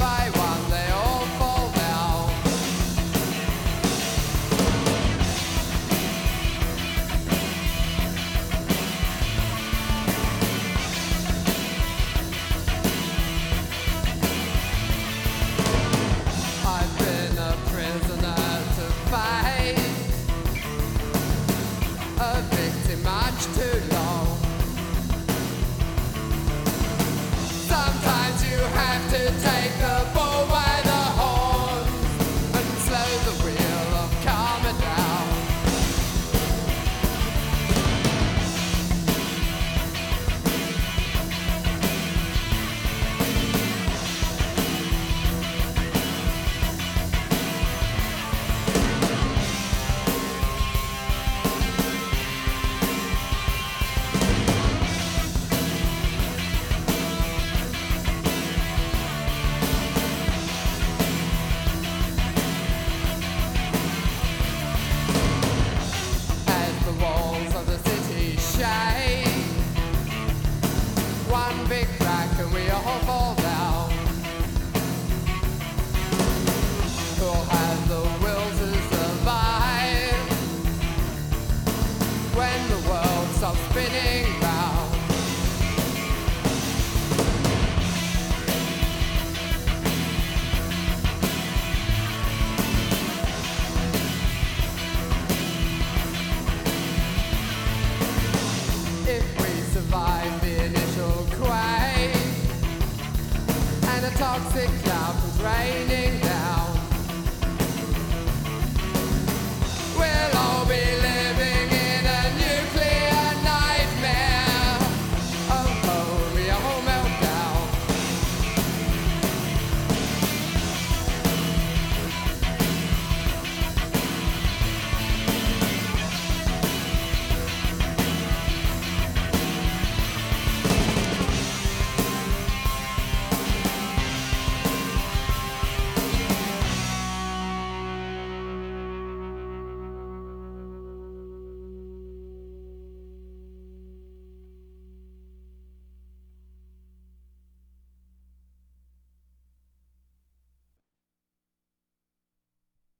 by one big crack and we are all fall toxic cloud was raining.